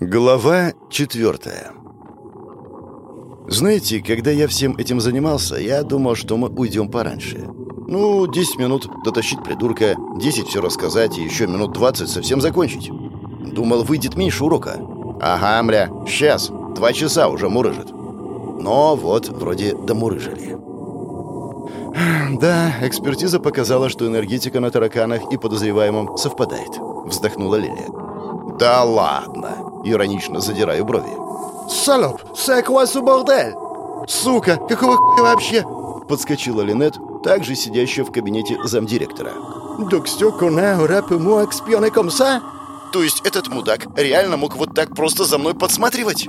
Глава четвертая. Знаете, когда я всем этим занимался, я думал, что мы уйдем пораньше. Ну, 10 минут дотащить придурка, 10 все рассказать и еще минут 20 совсем закончить. Думал, выйдет меньше урока. Ага, мля, сейчас, два часа уже мурыжит. Но вот, вроде домурыжили. Да, экспертиза показала, что энергетика на тараканах и подозреваемом совпадает. Вздохнула Лилия. Да ладно, иронично задираю брови. «Салоп, ce bordel?» «Сука, какого хуя вообще?» Подскочила Линет, также сидящая в кабинете замдиректора. То есть этот мудак реально мог вот так просто за мной подсматривать?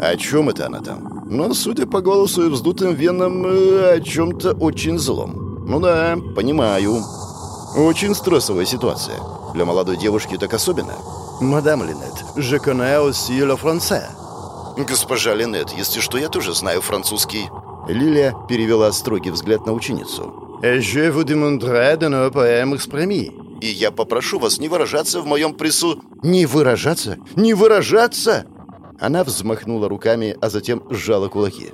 О чем это она там? Но, судя по голосу и вздутым венам, э, о чем-то очень злом. Ну да, понимаю. Очень стрессовая ситуация. Для молодой девушки так особенно. «Мадам Линет, je connais aussi le français». «Госпожа Линет, если что, я тоже знаю французский». Лилия перевела строгий взгляд на ученицу. «Et je vous demanderai de ne pas m'exprimer». «И я попрошу вас не выражаться в моем прису...» «Не выражаться? Не выражаться?» Она взмахнула руками, а затем сжала кулаки.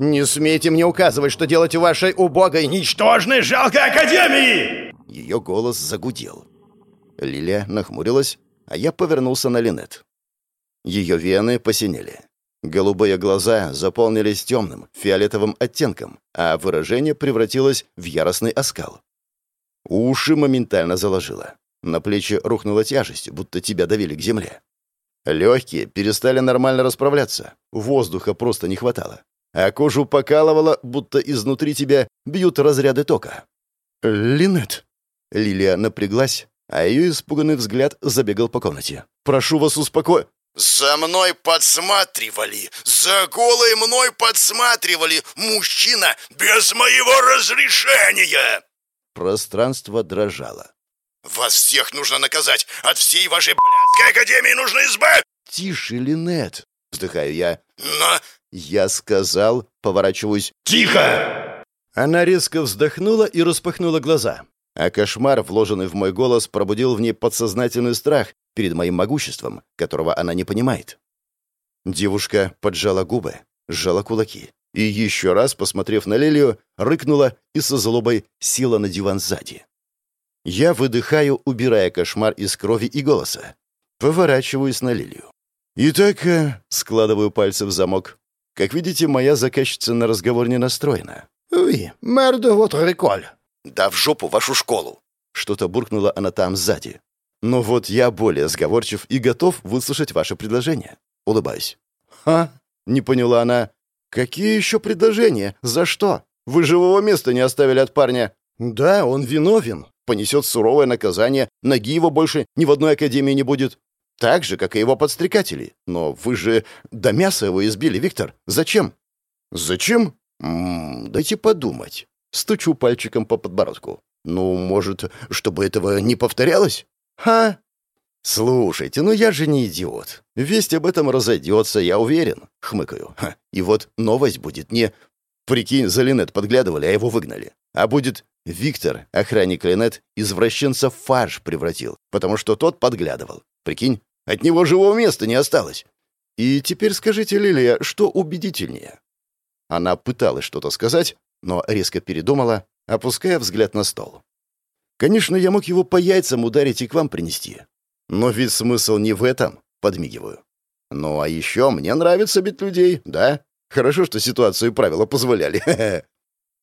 «Не смейте мне указывать, что делать в вашей убогой, ничтожной, жалкой академии!» Ее голос загудел. Лилия нахмурилась, а я повернулся на Линет. Ее вены посинели. Голубые глаза заполнились темным, фиолетовым оттенком, а выражение превратилось в яростный оскал. Уши моментально заложило. На плечи рухнула тяжесть, будто тебя давили к земле. Легкие перестали нормально расправляться, воздуха просто не хватало. А кожу покалывало, будто изнутри тебя бьют разряды тока. «Линет!» Лилия напряглась, а ее испуганный взгляд забегал по комнате. «Прошу вас, успокой...» «За мной подсматривали! За голой мной подсматривали! Мужчина без моего разрешения!» Пространство дрожало. «Вас всех нужно наказать! От всей вашей блядской академии нужно избавить!» «Тише, Линет!» — вздыхаю я. «Но...» Я сказал, поворачиваюсь. «Тихо!» Она резко вздохнула и распахнула глаза. А кошмар, вложенный в мой голос, пробудил в ней подсознательный страх перед моим могуществом, которого она не понимает. Девушка поджала губы, сжала кулаки и, еще раз, посмотрев на Лилию, рыкнула и со злобой села на диван сзади. Я выдыхаю, убирая кошмар из крови и голоса. Поворачиваюсь на Лилию. Итак, э, складываю пальцы в замок. Как видите, моя заказчица на разговор не настроена. «Oui, mère de votre école». «Да в жопу вашу школу!» Что-то буркнула она там сзади. «Но вот я более сговорчив и готов выслушать ваше предложение». Улыбаюсь. «Ха?» — не поняла она. «Какие еще предложения? За что? Вы живого места не оставили от парня». «Да, он виновен понесет суровое наказание, ноги его больше ни в одной академии не будет. Так же, как и его подстрекатели. Но вы же до мяса его избили, Виктор. Зачем? Зачем? М -м, дайте подумать. Стучу пальчиком по подбородку. Ну, может, чтобы этого не повторялось? Ха! Слушайте, ну я же не идиот. Весть об этом разойдется, я уверен. Хмыкаю. Ха. И вот новость будет не... Прикинь, за Линет подглядывали, а его выгнали. А будет Виктор, охранник Линет, извращенца в фарш превратил, потому что тот подглядывал. Прикинь, от него живого места не осталось. И теперь скажите, Лилия, что убедительнее? Она пыталась что-то сказать, но резко передумала, опуская взгляд на стол. Конечно, я мог его по яйцам ударить и к вам принести. Но ведь смысл не в этом, подмигиваю. Ну, а еще мне нравится бить людей, да? Хорошо, что ситуацию и правила позволяли.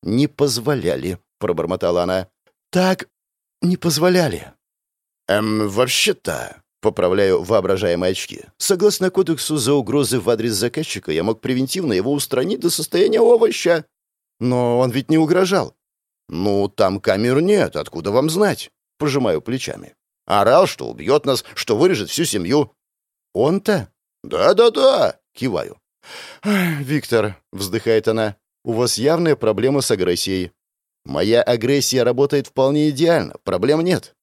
Не позволяли, пробормотала она. «Так не позволяли». «Эм, вообще-то...» — поправляю воображаемые очки. «Согласно кодексу за угрозы в адрес заказчика, я мог превентивно его устранить до состояния овоща. Но он ведь не угрожал». «Ну, там камер нет, откуда вам знать?» — пожимаю плечами. «Орал, что убьет нас, что вырежет всю семью». «Он-то?» «Да-да-да», — киваю. «Виктор», — вздыхает она, — «у вас явная проблема с агрессией. Моя агрессия работает вполне идеально, проблем нет».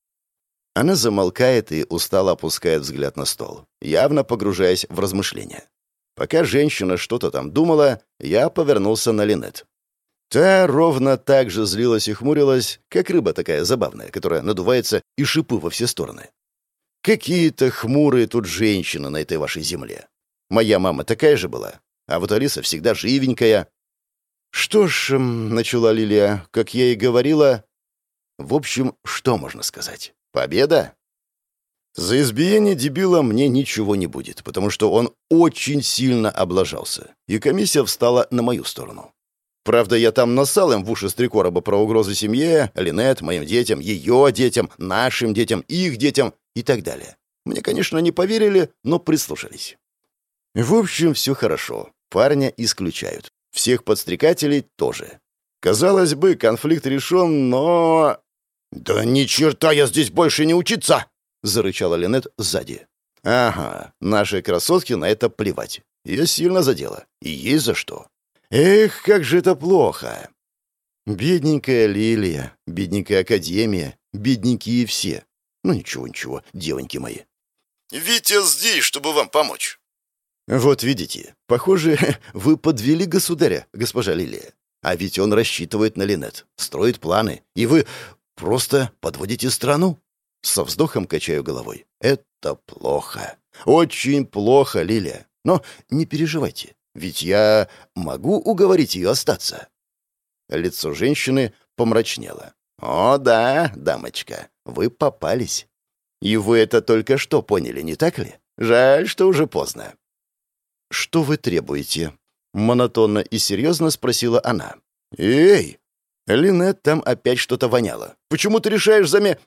Она замолкает и устало опускает взгляд на стол, явно погружаясь в размышления. Пока женщина что-то там думала, я повернулся на Линет. Та ровно так же злилась и хмурилась, как рыба такая забавная, которая надувается и шипы во все стороны. Какие-то хмурые тут женщины на этой вашей земле. Моя мама такая же была, а вот Алиса всегда живенькая. Что ж, начала Лилия, как я и говорила... В общем, что можно сказать? Победа? За избиение дебила мне ничего не будет, потому что он очень сильно облажался, и комиссия встала на мою сторону. Правда, я там насал им в уши стрекороба про угрозы семье, Линет, моим детям, ее детям, нашим детям, их детям и так далее. Мне, конечно, не поверили, но прислушались. В общем, все хорошо. Парня исключают. Всех подстрекателей тоже. Казалось бы, конфликт решен, но... «Да ни черта я здесь больше не учиться!» — зарычала Линет сзади. «Ага, нашей красотке на это плевать. Ее сильно задело. И есть за что. Эх, как же это плохо!» Бедненькая Лилия, бедненькая Академия, бедненькие все. Ну ничего, ничего, девоньки мои. Витя здесь, чтобы вам помочь. Вот видите, похоже, вы подвели государя, госпожа Лилия. А ведь он рассчитывает на Линет, строит планы, и вы просто подводите страну. Со вздохом качаю головой. Это плохо. Очень плохо, Лилия. Но не переживайте, ведь я могу уговорить ее остаться. Лицо женщины помрачнело. «О да, дамочка, вы попались. И вы это только что поняли, не так ли? Жаль, что уже поздно. «Что вы требуете?» — монотонно и серьезно спросила она. «Эй!» Линет там опять что-то воняло. «Почему ты решаешь за меня?»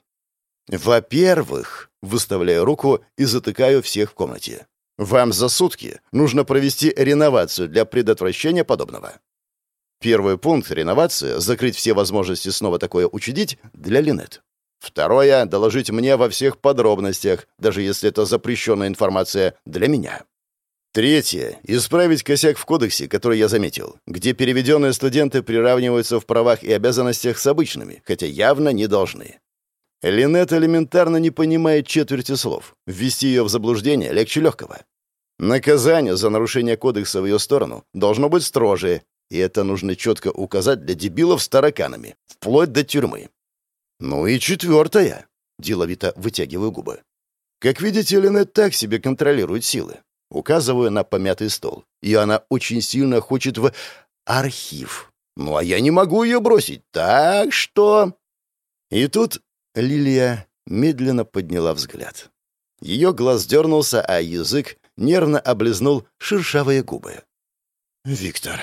«Во-первых...» — выставляю руку и затыкаю всех в комнате. «Вам за сутки нужно провести реновацию для предотвращения подобного. Первый пункт — реновация, закрыть все возможности снова такое учудить для Линет. Второе — доложить мне во всех подробностях, даже если это запрещенная информация для меня. Третье. Исправить косяк в кодексе, который я заметил, где переведенные студенты приравниваются в правах и обязанностях с обычными, хотя явно не должны. Линет элементарно не понимает четверти слов. Ввести ее в заблуждение легче легкого. Наказание за нарушение кодекса в ее сторону должно быть строже, и это нужно четко указать для дебилов с тараканами, вплоть до тюрьмы. Ну и четвертое. Деловито вытягиваю губы. Как видите, Линет так себе контролирует силы. Указываю на помятый стол. И она очень сильно хочет в архив. Ну, а я не могу ее бросить, так что... И тут Лилия медленно подняла взгляд. Ее глаз дернулся, а язык нервно облизнул шершавые губы. «Виктор...»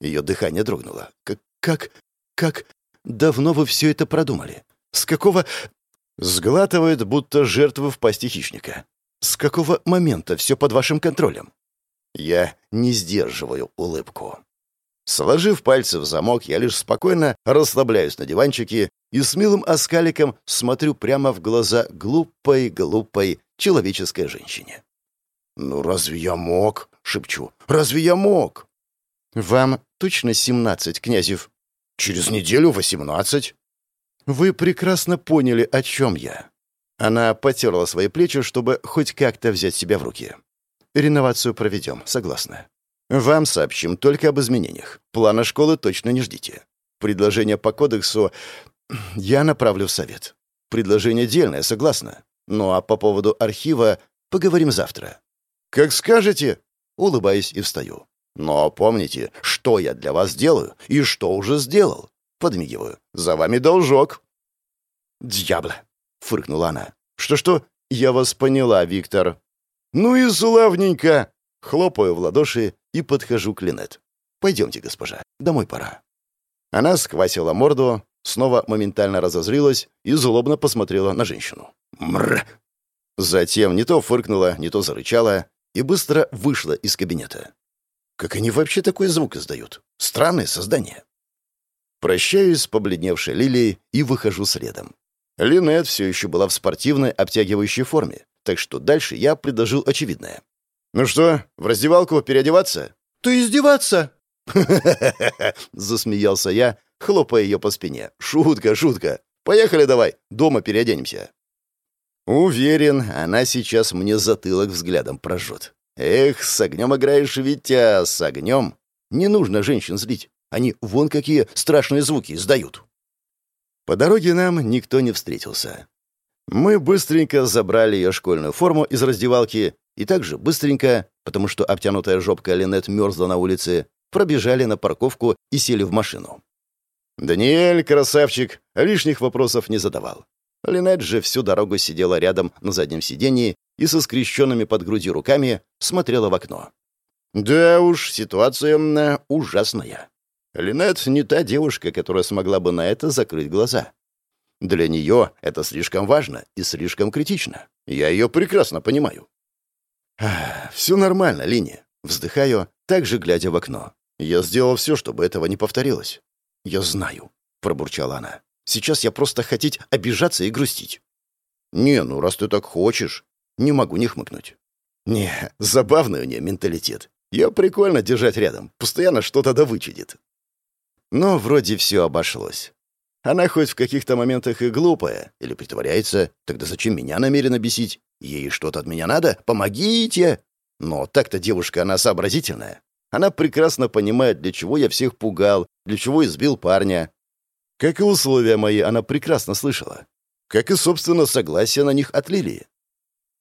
Ее дыхание дрогнуло. «Как... как... как... давно вы все это продумали? С какого...» Сглатывает, будто жертва в пасти хищника. С какого момента все под вашим контролем? Я не сдерживаю улыбку. Сложив пальцы в замок, я лишь спокойно расслабляюсь на диванчике и с милым оскаликом смотрю прямо в глаза глупой-глупой человеческой женщине. «Ну разве я мог?» — шепчу. «Разве я мог?» «Вам точно семнадцать, Князев?» «Через неделю восемнадцать». «Вы прекрасно поняли, о чем я. Она потерла свои плечи, чтобы хоть как-то взять себя в руки. «Реновацию проведем, согласна. Вам сообщим только об изменениях. Плана школы точно не ждите. Предложение по кодексу я направлю в совет. Предложение дельное, согласна. Ну а по поводу архива поговорим завтра». «Как скажете!» — улыбаюсь и встаю. «Но помните, что я для вас делаю и что уже сделал?» Подмигиваю. «За вами должок». «Дьябла!» фыркнула она. «Что-что? Я вас поняла, Виктор». «Ну и славненько!» Хлопаю в ладоши и подхожу к Линет. «Пойдемте, госпожа, домой пора». Она сквасила морду, снова моментально разозрилась и злобно посмотрела на женщину. «Мрр!» Затем не то фыркнула, не то зарычала и быстро вышла из кабинета. Как они вообще такой звук издают? Странное создание. Прощаюсь с побледневшей Лилией и выхожу следом. Линет все еще была в спортивной обтягивающей форме, так что дальше я предложил очевидное. «Ну что, в раздевалку переодеваться?» «То издеваться?» засмеялся я, хлопая ее по спине. «Шутка, шутка. Поехали давай, дома переоденемся». Уверен, она сейчас мне затылок взглядом прожжет. Эх, с огнем играешь, Витя, с огнем. Не нужно женщин злить. Они вон какие страшные звуки издают. По дороге нам никто не встретился. Мы быстренько забрали ее школьную форму из раздевалки и также быстренько, потому что обтянутая жопка Линет мерзла на улице, пробежали на парковку и сели в машину. Даниэль, красавчик, лишних вопросов не задавал. Линет же всю дорогу сидела рядом на заднем сидении и со скрещенными под грудью руками смотрела в окно. Да уж, ситуация ужасная. Линет не та девушка, которая смогла бы на это закрыть глаза. Для нее это слишком важно и слишком критично. Я ее прекрасно понимаю. «Все нормально, Линия». Вздыхаю, также глядя в окно. Я сделал все, чтобы этого не повторилось. «Я знаю», — пробурчала она. «Сейчас я просто хотеть обижаться и грустить». «Не, ну раз ты так хочешь...» Не могу не хмыкнуть. «Не, забавный у нее менталитет. Ее прикольно держать рядом. Постоянно что-то да вычудит». Но вроде все обошлось. Она хоть в каких-то моментах и глупая, или притворяется, тогда зачем меня намерена бесить? Ей что-то от меня надо? Помогите!» Но так-то девушка, она сообразительная. Она прекрасно понимает, для чего я всех пугал, для чего избил парня. Как и условия мои, она прекрасно слышала. Как и, собственно, согласие на них от Лилии.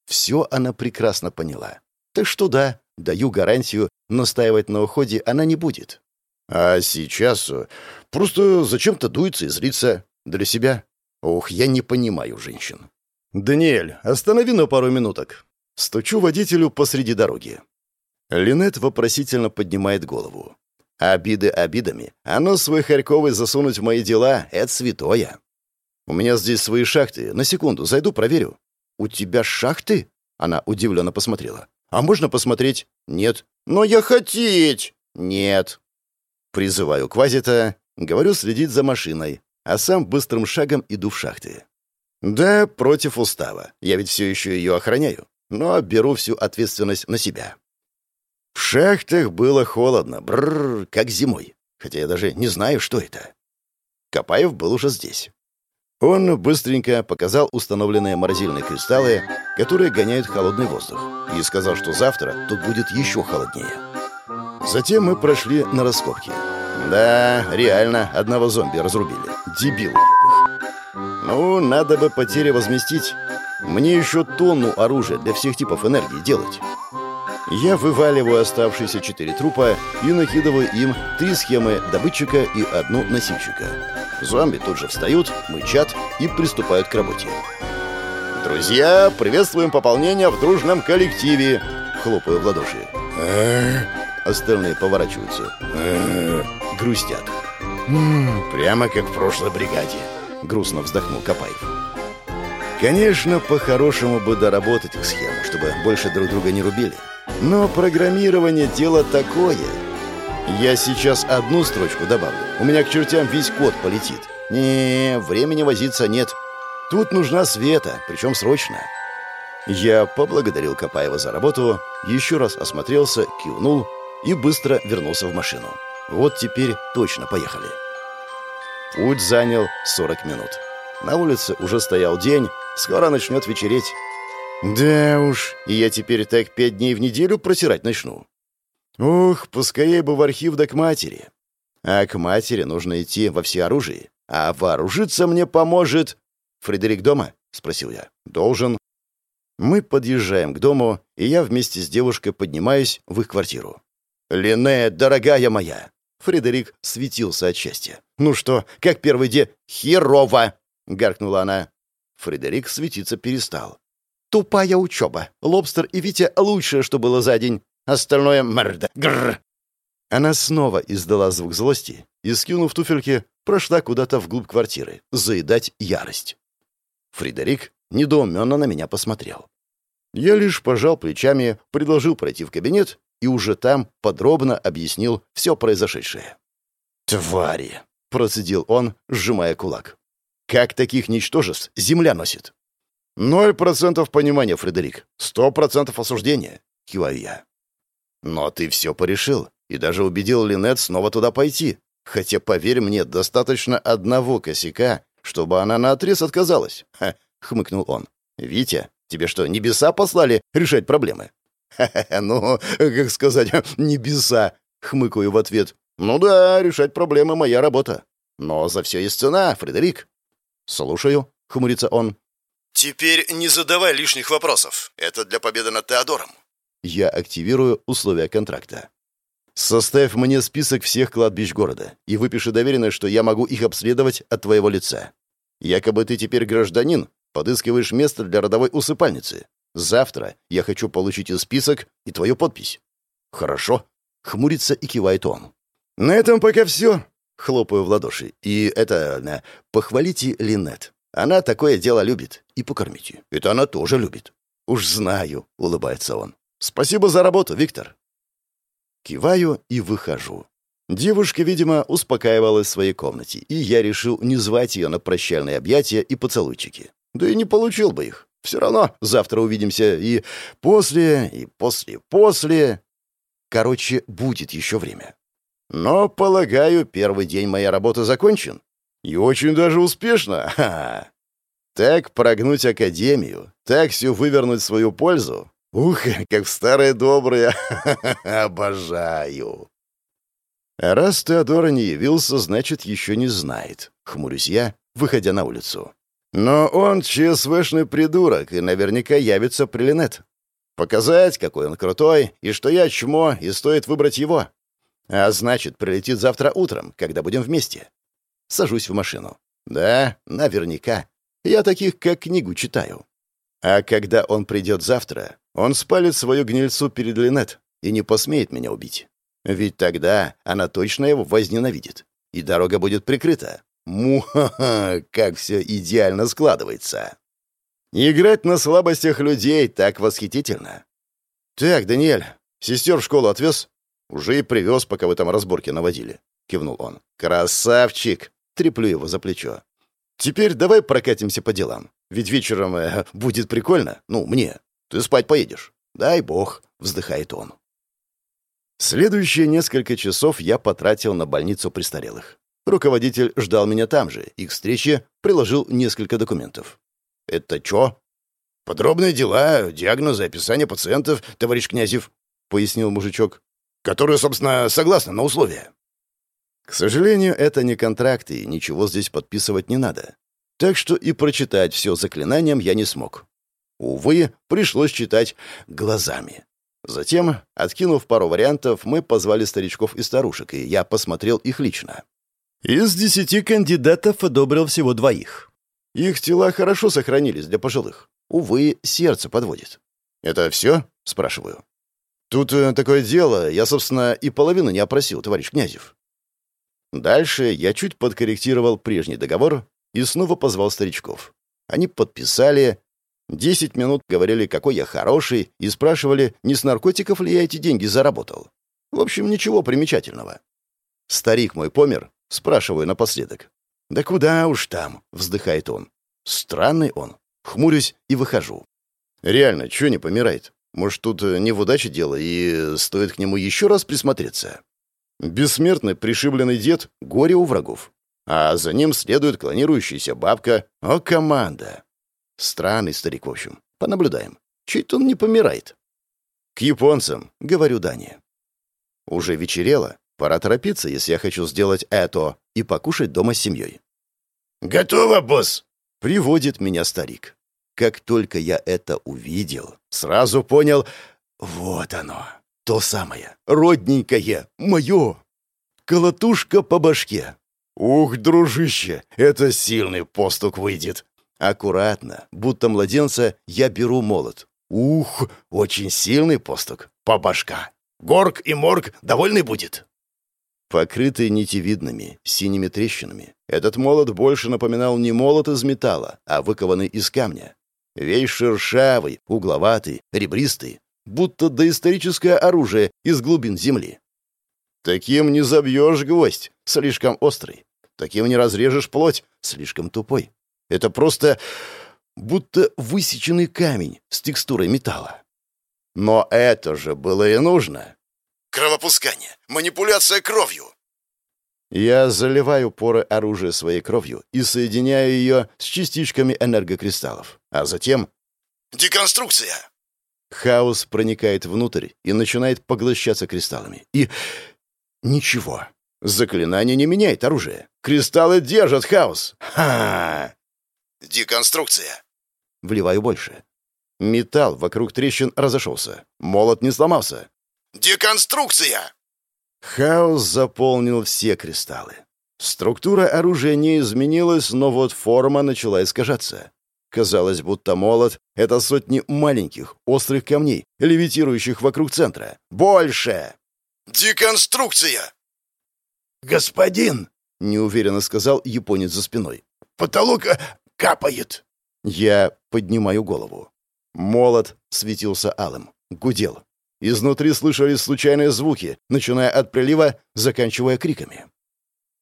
Все она прекрасно поняла. Так что да, даю гарантию, настаивать на уходе она не будет. А сейчас э, просто зачем-то дуется и злится. Для себя. Ох, я не понимаю женщин. «Даниэль, останови на пару минуток». Стучу водителю посреди дороги. Линет вопросительно поднимает голову. Обиды обидами, а нос свой харьковый засунуть в мои дела — это святое. У меня здесь свои шахты. На секунду, зайду, проверю. «У тебя шахты?» Она удивленно посмотрела. «А можно посмотреть?» «Нет». «Но я хотеть!» «Нет». Призываю Квазита, говорю следить за машиной, а сам быстрым шагом иду в шахты. Да, против устава. Я ведь все еще ее охраняю. Но беру всю ответственность на себя. В шахтах было холодно, бррр, как зимой. Хотя я даже не знаю, что это. Копаев был уже здесь. Он быстренько показал установленные морозильные кристаллы, которые гоняют холодный воздух, и сказал, что завтра тут будет еще холоднее. Затем мы прошли на раскопки. Да, реально, одного зомби разрубили. Дебилы. Ну, надо бы потери возместить. Мне еще тонну оружия для всех типов энергии делать. Я вываливаю оставшиеся четыре трупа и накидываю им три схемы добытчика и одну носильщика. Зомби тут же встают, мычат и приступают к работе. «Друзья, приветствуем пополнение в дружном коллективе!» Хлопаю в ладоши. Остальные поворачиваются. Грустят. Прямо как в прошлой бригаде. Грустно вздохнул Копаев. Конечно, по-хорошему бы доработать их схему, чтобы больше друг друга не рубили. Но программирование — дело такое. Я сейчас одну строчку добавлю. У меня к чертям весь код полетит. Не, времени возиться нет. Тут нужна света, причем срочно. Я поблагодарил Копаева за работу, еще раз осмотрелся, кивнул и быстро вернулся в машину. Вот теперь точно поехали. Путь занял 40 минут. На улице уже стоял день, скоро начнет вечереть. Да уж, и я теперь так пять дней в неделю просирать начну. Ух, поскорее бы в архив да к матери. А к матери нужно идти во всеоружии. А вооружиться мне поможет... Фредерик дома? Спросил я. Должен. Мы подъезжаем к дому, и я вместе с девушкой поднимаюсь в их квартиру. «Лине, дорогая моя!» Фредерик светился от счастья. «Ну что, как первый день?» «Херово!» — гаркнула она. Фредерик светиться перестал. «Тупая учеба. Лобстер и Витя — лучшее, что было за день. Остальное — морда. Гррр!» Она снова издала звук злости и, скинув туфельки, прошла куда-то вглубь квартиры, заедать ярость. Фредерик недоуменно на меня посмотрел. Я лишь пожал плечами, предложил пройти в кабинет и уже там подробно объяснил все произошедшее. «Твари!» — процедил он, сжимая кулак. «Как таких ничтожеств земля носит?» «Ноль процентов понимания, Фредерик. Сто процентов осуждения», — киваю я. «Но ты все порешил и даже убедил Линет снова туда пойти. Хотя, поверь мне, достаточно одного косяка, чтобы она наотрез отказалась», — хмыкнул он. «Витя, тебе что, небеса послали решать проблемы?» «Ха-ха, ну, как сказать, небеса!» — хмыкаю в ответ. «Ну да, решать проблемы — моя работа. Но за все есть цена, Фредерик». «Слушаю», — хмурится он. Теперь не задавай лишних вопросов. Это для победы над Теодором. Я активирую условия контракта. Составь мне список всех кладбищ города и выпиши доверенность, что я могу их обследовать от твоего лица. Якобы ты теперь гражданин, подыскиваешь место для родовой усыпальницы. Завтра я хочу получить и список, и твою подпись. Хорошо. Хмурится и кивает он. На этом пока все. Хлопаю в ладоши. И это... Похвалите Линет. Она такое дело любит. И покормите. Это она тоже любит. Уж знаю, улыбается он. Спасибо за работу, Виктор. Киваю и выхожу. Девушка, видимо, успокаивалась в своей комнате, и я решил не звать ее на прощальные объятия и поцелуйчики. Да и не получил бы их. Все равно завтра увидимся и после, и после, после. Короче, будет еще время. Но, полагаю, первый день моей работы закончен. И очень даже успешно. Ха -ха. Так прогнуть академию, так все вывернуть свою пользу. Ух, как в старые добрые. Обожаю. Раз Теодора не явился, значит, еще не знает. Хмурюсь я, выходя на улицу. Но он ЧСВшный придурок и наверняка явится при Линет. Показать, какой он крутой, и что я чмо, и стоит выбрать его. А значит, прилетит завтра утром, когда будем вместе. Сажусь в машину. Да, наверняка. Я таких как книгу читаю. А когда он придет завтра, он спалит свою гнильцу перед Линет и не посмеет меня убить. Ведь тогда она точно его возненавидит, и дорога будет прикрыта. Муха-ха, как все идеально складывается. Играть на слабостях людей так восхитительно. «Так, Даниэль, сестер в школу отвез?» «Уже и привез, пока вы там разборки наводили», — кивнул он. «Красавчик!» — треплю его за плечо. «Теперь давай прокатимся по делам. Ведь вечером э, будет прикольно. Ну, мне. Ты спать поедешь. Дай бог», — вздыхает он. Следующие несколько часов я потратил на больницу престарелых. Руководитель ждал меня там же и к встрече приложил несколько документов. «Это чё?» «Подробные дела, диагнозы, описание пациентов, товарищ Князев», — пояснил мужичок, «которые, собственно, согласны на условия». К сожалению, это не контракты, и ничего здесь подписывать не надо. Так что и прочитать все заклинанием я не смог. Увы, пришлось читать глазами. Затем, откинув пару вариантов, мы позвали старичков и старушек, и я посмотрел их лично. Из десяти кандидатов одобрил всего двоих. Их тела хорошо сохранились для пожилых. Увы, сердце подводит. «Это все?» — спрашиваю. «Тут э, такое дело. Я, собственно, и половину не опросил, товарищ Князев». Дальше я чуть подкорректировал прежний договор и снова позвал старичков. Они подписали. Десять минут говорили, какой я хороший, и спрашивали, не с наркотиков ли я эти деньги заработал. В общем, ничего примечательного. Старик мой помер, спрашиваю напоследок. «Да куда уж там?» — вздыхает он. «Странный он». Хмурюсь и выхожу. «Реально, чё не помирает? Может, тут э, не в удаче дело, и стоит к нему еще раз присмотреться?» Бессмертный пришибленный дед — горе у врагов. А за ним следует клонирующаяся бабка. О, команда! Странный старик, в общем. Понаблюдаем. Чуть он не помирает. К японцам, говорю Дане. Уже вечерело, Пора торопиться, если я хочу сделать это и покушать дома с семьей. «Готово, босс!» — приводит меня старик. Как только я это увидел, сразу понял, вот оно, то самое, родненькое, мое. Колотушка по башке. Ух, дружище, это сильный постук выйдет. Аккуратно, будто младенца, я беру молот. Ух, очень сильный постук, по башка. Горг и морг довольный будет. Покрытый нитевидными, синими трещинами, этот молот больше напоминал не молот из металла, а выкованный из камня. Весь шершавый, угловатый, ребристый, будто доисторическое оружие из глубин земли. Таким не забьешь гвоздь, слишком острый. Таким не разрежешь плоть, слишком тупой. Это просто будто высеченный камень с текстурой металла. Но это же было и нужно. Кровопускание. Манипуляция кровью. Я заливаю поры оружия своей кровью и соединяю ее с частичками энергокристаллов. А затем... Деконструкция! Хаос проникает внутрь и начинает поглощаться кристаллами. И... Ничего. Заклинание не меняет оружие. Кристаллы держат хаос. Ха! Деконструкция. вливаю больше. Металл вокруг трещин разошелся. Молот не сломался. «Деконструкция!» Хаос заполнил все кристаллы. Структура оружия не изменилась, но вот форма начала искажаться. Казалось, будто молот — это сотни маленьких, острых камней, левитирующих вокруг центра. Больше! «Деконструкция!» «Господин!» — неуверенно сказал японец за спиной. «Потолок э, капает!» Я поднимаю голову. Молот светился алым, гудел. Изнутри слышались случайные звуки, начиная от прилива, заканчивая криками.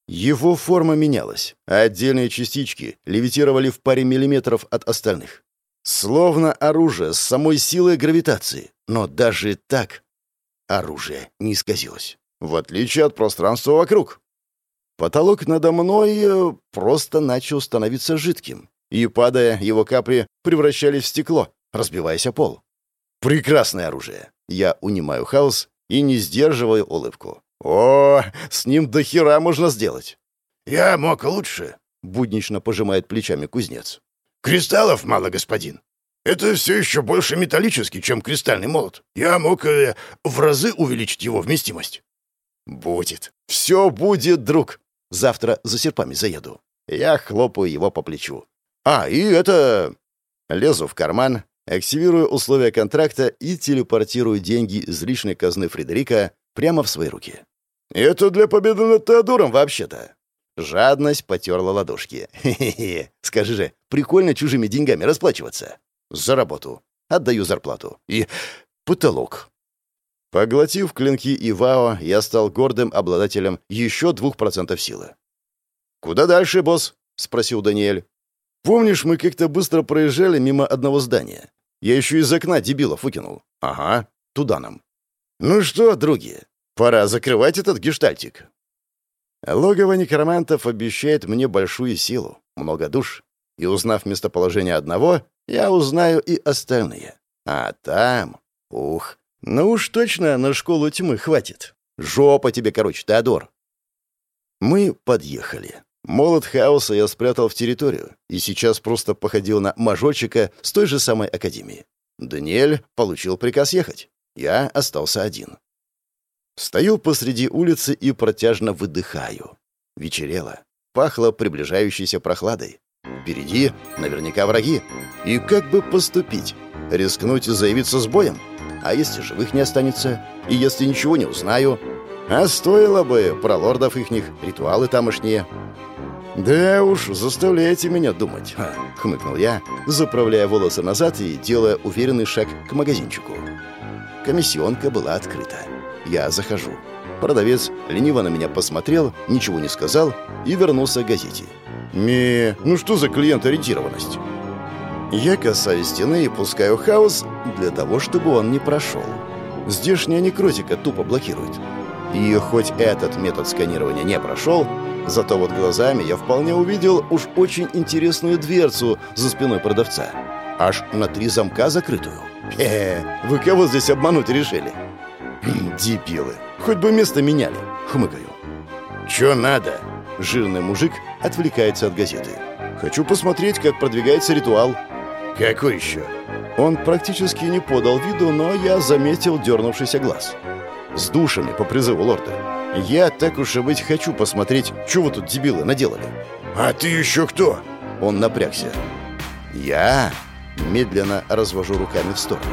Его форма менялась, а отдельные частички левитировали в паре миллиметров от остальных. Словно оружие с самой силой гравитации. Но даже так оружие не исказилось, в отличие от пространства вокруг. Потолок надо мной э, просто начал становиться жидким, и, падая, его капли превращались в стекло, разбиваясь о пол. Прекрасное оружие. Я унимаю хаос и не сдерживаю улыбку. «О, с ним до хера можно сделать!» «Я мог лучше», — буднично пожимает плечами кузнец. «Кристаллов мало, господин. Это все еще больше металлический, чем кристальный молот. Я мог э, в разы увеличить его вместимость». «Будет. Все будет, друг. Завтра за серпами заеду». Я хлопаю его по плечу. «А, и это...» Лезу в карман, активирую условия контракта и телепортирую деньги из личной казны Фредерика прямо в свои руки. «Это для победы над Теодором, вообще-то». Жадность потерла ладошки. «Хе-хе-хе. Скажи же, прикольно чужими деньгами расплачиваться?» «За работу. Отдаю зарплату. И потолок». Поглотив клинки и Вао, я стал гордым обладателем еще двух процентов силы. «Куда дальше, босс?» — спросил Даниэль. «Помнишь, мы как-то быстро проезжали мимо одного здания? Я еще из окна дебилов выкинул. Ага, туда нам. Ну что, други, пора закрывать этот гештальтик. Логово некромантов обещает мне большую силу, много душ. И узнав местоположение одного, я узнаю и остальные. А там... Ух, ну уж точно на школу тьмы хватит. Жопа тебе, короче, Теодор. Мы подъехали. Молот хаоса я спрятал в территорию и сейчас просто походил на мажорчика с той же самой академии. Даниэль получил приказ ехать. Я остался один. Стою посреди улицы и протяжно выдыхаю. Вечерело. Пахло приближающейся прохладой. Впереди наверняка враги. И как бы поступить? Рискнуть и заявиться с боем? А если живых не останется? И если ничего не узнаю? А стоило бы про лордов ихних, ритуалы тамошние. «Да уж, заставляете меня думать», — хмыкнул я, заправляя волосы назад и делая уверенный шаг к магазинчику. Комиссионка была открыта. Я захожу. Продавец лениво на меня посмотрел, ничего не сказал и вернулся к газете. «Ме, ну что за клиент-ориентированность?» Я касаюсь стены и пускаю хаос для того, чтобы он не прошел. Здешняя некротика тупо блокирует. И хоть этот метод сканирования не прошел, Зато вот глазами я вполне увидел уж очень интересную дверцу за спиной продавца. Аж на три замка закрытую. Хе, -хе вы кого здесь обмануть решили? Хм, дебилы. Хоть бы место меняли. Хмыкаю. Чё надо? Жирный мужик отвлекается от газеты. Хочу посмотреть, как продвигается ритуал. Какой еще? Он практически не подал виду, но я заметил дернувшийся глаз. С душами по призыву лорда. Я, так уж и быть, хочу посмотреть, вы тут, дебилы, наделали. А ты еще кто? Он напрягся. Я медленно развожу руками в сторону.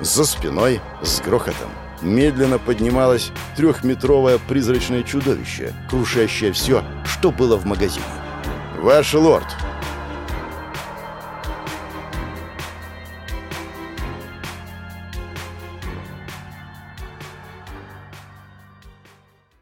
За спиной, с грохотом, медленно поднималось трехметровое призрачное чудовище, крушащее все, что было в магазине. «Ваш лорд!»